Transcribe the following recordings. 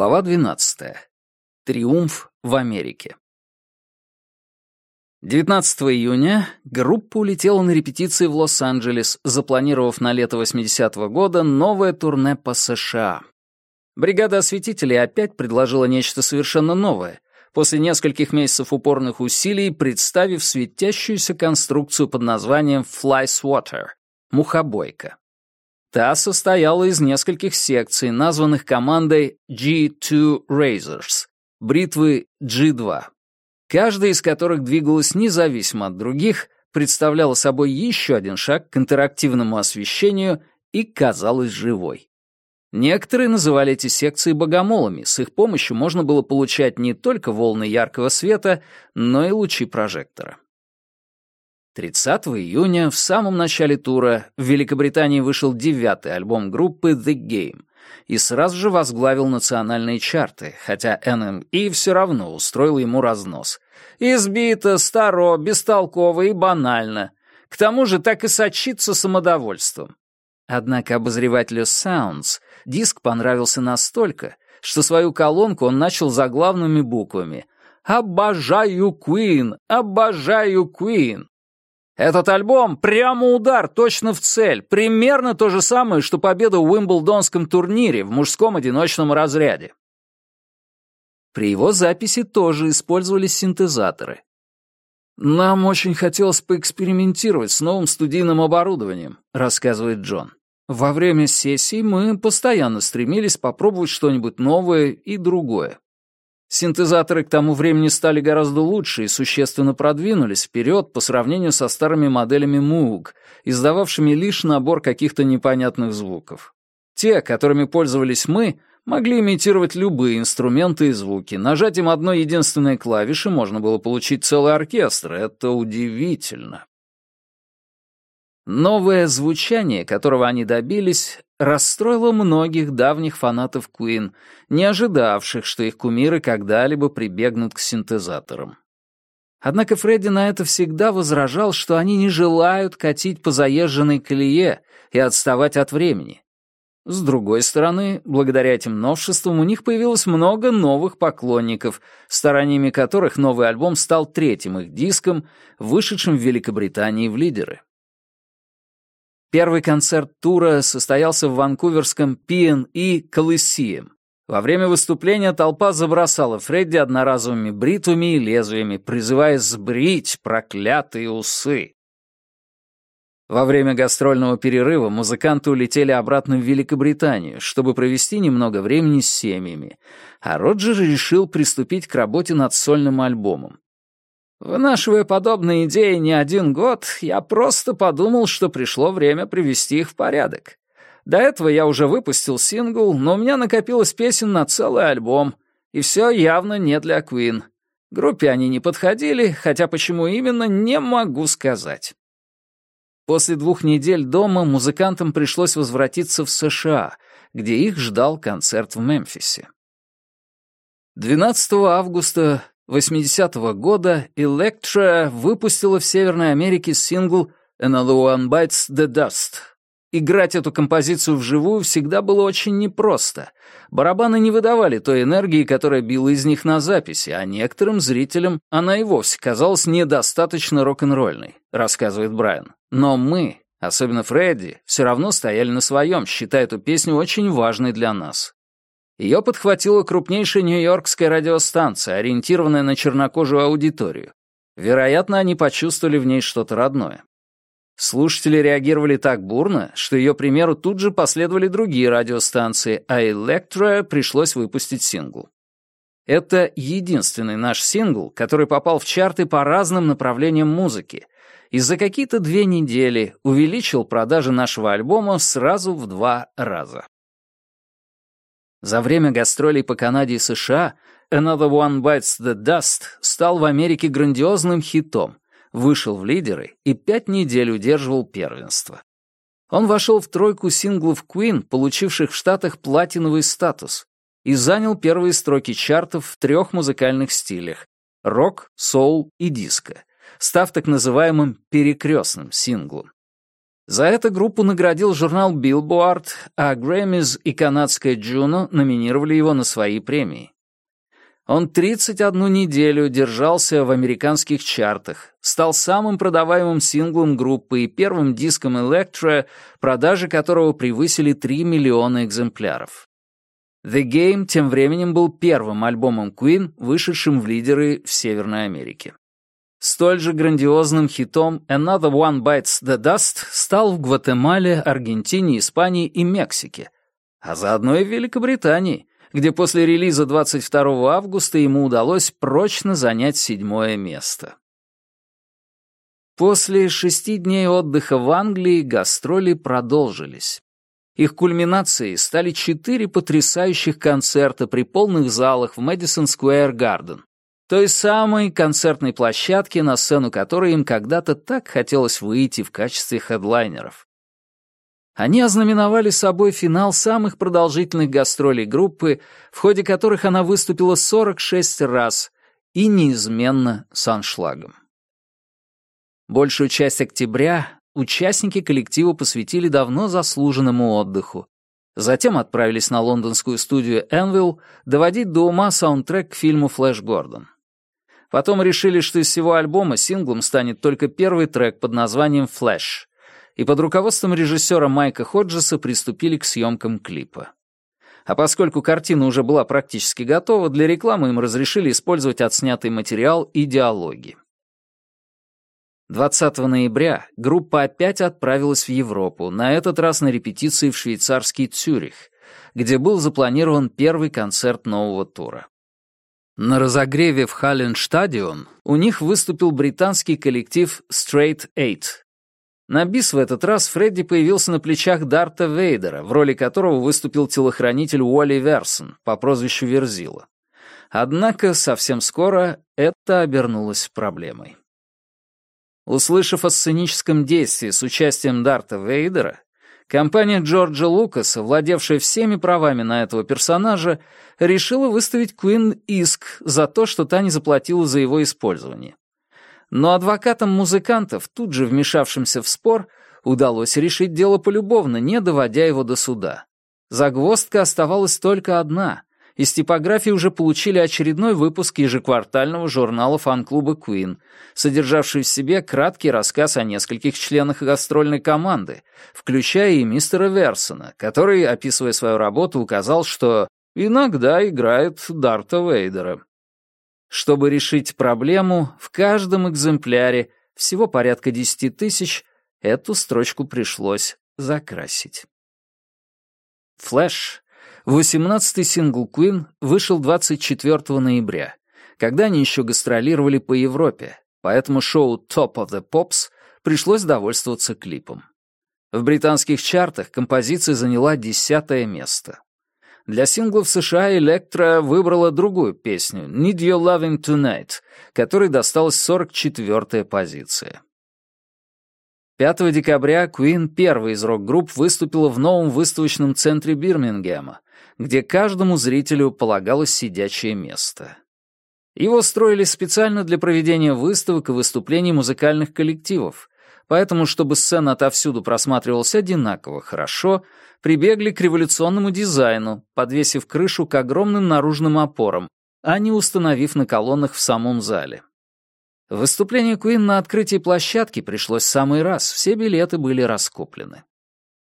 Глава 12. Триумф в Америке. 19 июня группа улетела на репетиции в Лос-Анджелес, запланировав на лето 80-го года новое турне по США. Бригада осветителей опять предложила нечто совершенно новое, после нескольких месяцев упорных усилий представив светящуюся конструкцию под названием «Fly Swatter» — «Мухобойка». Та состояла из нескольких секций, названных командой G2 Razors, бритвы G2, каждая из которых двигалась независимо от других, представляла собой еще один шаг к интерактивному освещению и казалась живой. Некоторые называли эти секции богомолами, с их помощью можно было получать не только волны яркого света, но и лучи прожектора. 30 июня, в самом начале тура, в Великобритании вышел девятый альбом группы «The Game» и сразу же возглавил национальные чарты, хотя NME все равно устроил ему разнос. «Избито, старо, бестолково и банально. К тому же так и сочится самодовольством». Однако обозревателю Sounds диск понравился настолько, что свою колонку он начал заглавными буквами «Обожаю Queen! Обожаю Queen!» Этот альбом прямо удар, точно в цель. Примерно то же самое, что победа в Уимблдонском турнире в мужском одиночном разряде. При его записи тоже использовались синтезаторы. «Нам очень хотелось поэкспериментировать с новым студийным оборудованием», — рассказывает Джон. «Во время сессий мы постоянно стремились попробовать что-нибудь новое и другое. Синтезаторы к тому времени стали гораздо лучше и существенно продвинулись вперед по сравнению со старыми моделями Moog, издававшими лишь набор каких-то непонятных звуков. Те, которыми пользовались мы, могли имитировать любые инструменты и звуки. Нажатием одной единственной клавиши можно было получить целый оркестр. Это удивительно. Новое звучание, которого они добились, расстроило многих давних фанатов Куин, не ожидавших, что их кумиры когда-либо прибегнут к синтезаторам. Однако Фредди на это всегда возражал, что они не желают катить по заезженной колее и отставать от времени. С другой стороны, благодаря этим новшествам у них появилось много новых поклонников, стараниями которых новый альбом стал третьим их диском, вышедшим в Великобритании в лидеры. Первый концерт тура состоялся в ванкуверском P&E Колысием. Во время выступления толпа забросала Фредди одноразовыми бритвами и лезвиями, призывая сбрить проклятые усы. Во время гастрольного перерыва музыканты улетели обратно в Великобританию, чтобы провести немного времени с семьями, а Роджер решил приступить к работе над сольным альбомом. Вынашивая подобные идеи не один год, я просто подумал, что пришло время привести их в порядок. До этого я уже выпустил сингл, но у меня накопилось песен на целый альбом, и все явно не для Queen. Группе они не подходили, хотя почему именно, не могу сказать. После двух недель дома музыкантам пришлось возвратиться в США, где их ждал концерт в Мемфисе. 12 августа 80-го года Electra выпустила в Северной Америке сингл «Another One Bites the Dust». Играть эту композицию вживую всегда было очень непросто. Барабаны не выдавали той энергии, которая била из них на записи, а некоторым зрителям она и вовсе казалась недостаточно рок-н-ролльной, рассказывает Брайан. Но мы, особенно Фредди, все равно стояли на своем, считая эту песню очень важной для нас. Ее подхватила крупнейшая нью-йоркская радиостанция, ориентированная на чернокожую аудиторию. Вероятно, они почувствовали в ней что-то родное. Слушатели реагировали так бурно, что ее примеру тут же последовали другие радиостанции, а Electra пришлось выпустить сингл. Это единственный наш сингл, который попал в чарты по разным направлениям музыки и за какие-то две недели увеличил продажи нашего альбома сразу в два раза. За время гастролей по Канаде и США «Another One Bites the Dust» стал в Америке грандиозным хитом, вышел в лидеры и пять недель удерживал первенство. Он вошел в тройку синглов Queen, получивших в Штатах платиновый статус, и занял первые строки чартов в трех музыкальных стилях — рок, соул и диско, став так называемым «перекрестным синглом». За это группу наградил журнал Billboard, а Грэммис и канадская Джуно номинировали его на свои премии. Он 31 неделю держался в американских чартах, стал самым продаваемым синглом группы и первым диском Electra, продажи которого превысили 3 миллиона экземпляров. The Game тем временем был первым альбомом Queen, вышедшим в лидеры в Северной Америке. Столь же грандиозным хитом «Another One Bites the Dust» стал в Гватемале, Аргентине, Испании и Мексике, а заодно и в Великобритании, где после релиза 22 августа ему удалось прочно занять седьмое место. После шести дней отдыха в Англии гастроли продолжились. Их кульминацией стали четыре потрясающих концерта при полных залах в Мэдисон Сквер Гарден, той самой концертной площадке на сцену которой им когда-то так хотелось выйти в качестве хедлайнеров. Они ознаменовали собой финал самых продолжительных гастролей группы, в ходе которых она выступила 46 раз и неизменно с аншлагом. Большую часть октября участники коллектива посвятили давно заслуженному отдыху. Затем отправились на лондонскую студию Энвилл доводить до ума саундтрек к фильму «Флэш Гордон». Потом решили, что из всего альбома синглом станет только первый трек под названием «Флэш», и под руководством режиссера Майка Ходжеса приступили к съемкам клипа. А поскольку картина уже была практически готова, для рекламы им разрешили использовать отснятый материал и диалоги. 20 ноября группа опять отправилась в Европу, на этот раз на репетиции в швейцарский Цюрих, где был запланирован первый концерт нового тура. На разогреве в Халленштадион у них выступил британский коллектив Straight Eight. На бис в этот раз Фредди появился на плечах Дарта Вейдера, в роли которого выступил телохранитель Уолли Версон по прозвищу Верзила. Однако совсем скоро это обернулось проблемой. Услышав о сценическом действии с участием Дарта Вейдера, Компания Джорджа Лукаса, владевшая всеми правами на этого персонажа, решила выставить Куин иск за то, что та не заплатила за его использование. Но адвокатам музыкантов, тут же вмешавшимся в спор, удалось решить дело полюбовно, не доводя его до суда. Загвоздка оставалась только одна из типографии уже получили очередной выпуск ежеквартального журнала фан-клуба «Куин», содержавший в себе краткий рассказ о нескольких членах гастрольной команды, включая и мистера Версона, который, описывая свою работу, указал, что иногда играет Дарта Вейдера. Чтобы решить проблему, в каждом экземпляре, всего порядка 10 тысяч, эту строчку пришлось закрасить. Флэш Восемнадцатый сингл «Куин» вышел 24 ноября, когда они еще гастролировали по Европе, поэтому шоу «Top of the Pops» пришлось довольствоваться клипом. В британских чартах композиция заняла десятое место. Для сингла в США «Электро» выбрала другую песню «Need Your Loving Tonight», которой досталась 44-я позиция. 5 декабря Queen, первая из рок-групп, выступила в новом выставочном центре Бирмингема, где каждому зрителю полагалось сидячее место. Его строили специально для проведения выставок и выступлений музыкальных коллективов, поэтому, чтобы сцена отовсюду просматривалась одинаково хорошо, прибегли к революционному дизайну, подвесив крышу к огромным наружным опорам, а не установив на колоннах в самом зале. Выступление Куин на открытии площадки пришлось в самый раз, все билеты были раскуплены.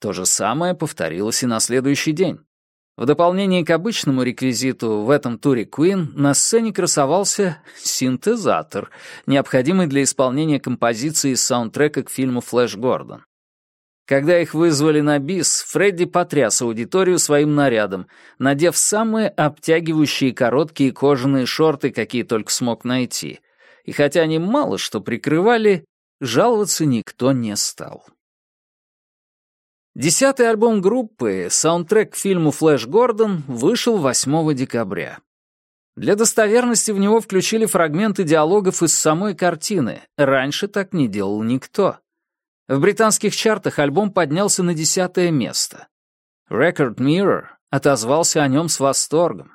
То же самое повторилось и на следующий день. В дополнение к обычному реквизиту в этом туре Queen на сцене красовался синтезатор, необходимый для исполнения композиции из саундтрека к фильму «Флэш Гордон». Когда их вызвали на бис, Фредди потряс аудиторию своим нарядом, надев самые обтягивающие короткие кожаные шорты, какие только смог найти. И хотя они мало что прикрывали, жаловаться никто не стал. Десятый альбом группы, саундтрек к фильму «Флэш Гордон» вышел 8 декабря. Для достоверности в него включили фрагменты диалогов из самой картины. Раньше так не делал никто. В британских чартах альбом поднялся на десятое место. Record Mirror отозвался о нем с восторгом.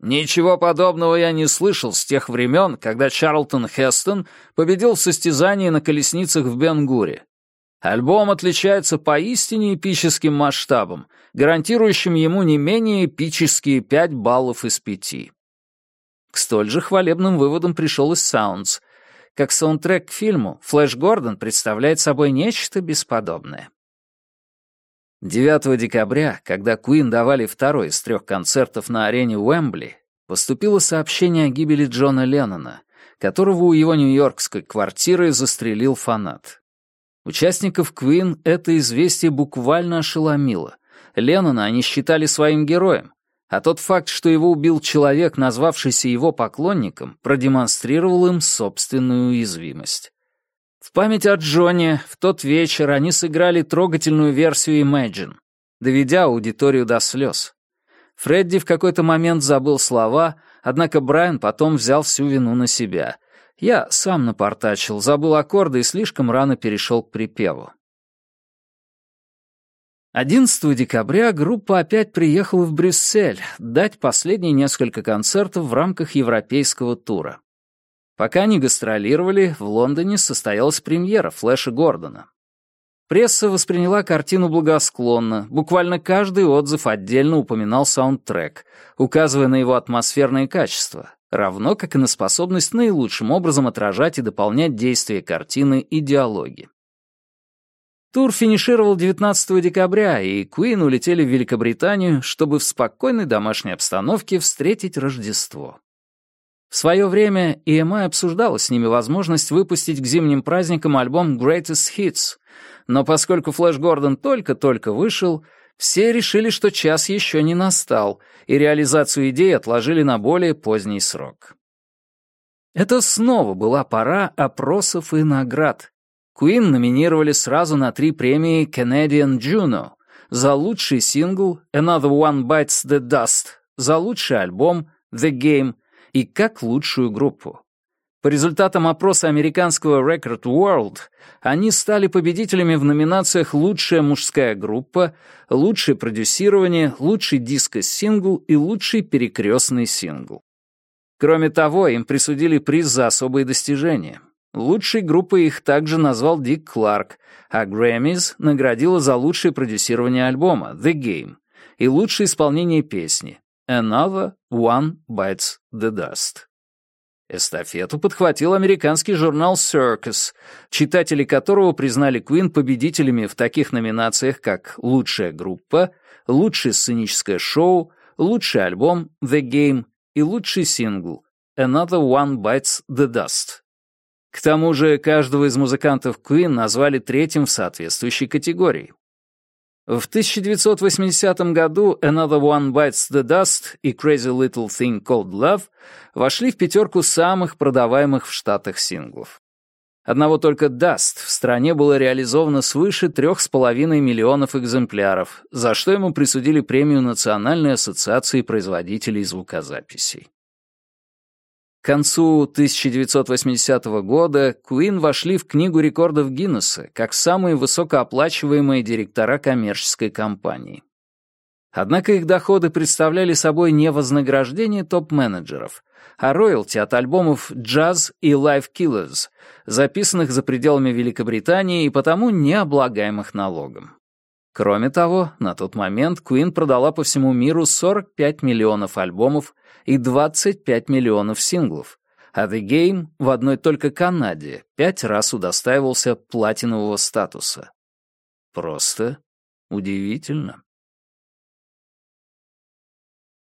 Ничего подобного я не слышал с тех времен, когда Чарлтон Хестон победил в состязании на колесницах в Бенгуре. Альбом отличается поистине эпическим масштабом, гарантирующим ему не менее эпические 5 баллов из 5. К столь же хвалебным выводам пришел и Sounds. Как саундтрек к фильму, Флэш Гордон представляет собой нечто бесподобное. 9 декабря, когда Куин давали второй из трех концертов на арене Уэмбли, поступило сообщение о гибели Джона Леннона, которого у его нью-йоркской квартиры застрелил фанат. Участников Квин это известие буквально ошеломило. Леннона они считали своим героем, а тот факт, что его убил человек, назвавшийся его поклонником, продемонстрировал им собственную уязвимость. В память о Джоне в тот вечер они сыграли трогательную версию Imagine, доведя аудиторию до слез. Фредди в какой-то момент забыл слова, однако Брайан потом взял всю вину на себя я сам напортачил, забыл аккорды и слишком рано перешел к припеву. 11 декабря группа опять приехала в Брюссель дать последние несколько концертов в рамках европейского тура. Пока они гастролировали, в Лондоне состоялась премьера Флэша Гордона. Пресса восприняла картину благосклонно, буквально каждый отзыв отдельно упоминал саундтрек, указывая на его атмосферные качества равно как и на способность наилучшим образом отражать и дополнять действия картины и диалоги. Тур финишировал 19 декабря, и Куин улетели в Великобританию, чтобы в спокойной домашней обстановке встретить Рождество. В свое время EMI обсуждала с ними возможность выпустить к зимним праздникам альбом Greatest Hits, но поскольку Флэш Гордон только-только вышел — все решили, что час еще не настал, и реализацию идей отложили на более поздний срок. Это снова была пора опросов и наград. Куин номинировали сразу на три премии Canadian Juno за лучший сингл «Another One Bites the Dust», за лучший альбом «The Game» и как лучшую группу. По результатам опроса американского Record World, они стали победителями в номинациях «Лучшая мужская группа», «Лучшее продюсирование», «Лучший диско-сингл» и «Лучший перекрестный сингл». Кроме того, им присудили приз за особые достижения. Лучшей группой их также назвал Дик Кларк, а Грэммис наградила за лучшее продюсирование альбома «The Game» и лучшее исполнение песни «Another One Bites the Dust». Эстафету подхватил американский журнал Circus, читатели которого признали Queen победителями в таких номинациях, как «Лучшая группа», «Лучшее сценическое шоу», «Лучший альбом» «The Game» и «Лучший сингл» «Another One Bites the Dust». К тому же каждого из музыкантов Queen назвали третьим в соответствующей категории. В 1980 году «Another One Bites the Dust» и «Crazy Little Thing Called Love» вошли в пятерку самых продаваемых в Штатах синглов. Одного только «Dust» в стране было реализовано свыше 3,5 миллионов экземпляров, за что ему присудили премию Национальной ассоциации производителей звукозаписей. К концу 1980 года Куин вошли в Книгу рекордов Гиннесса как самые высокооплачиваемые директора коммерческой компании. Однако их доходы представляли собой не вознаграждение топ-менеджеров, а роялти от альбомов «Джаз» и «Life Killers», записанных за пределами Великобритании и потому не облагаемых налогом. Кроме того, на тот момент Queen продала по всему миру 45 миллионов альбомов и 25 миллионов синглов, а The Game в одной только Канаде пять раз удостаивался платинового статуса. Просто удивительно.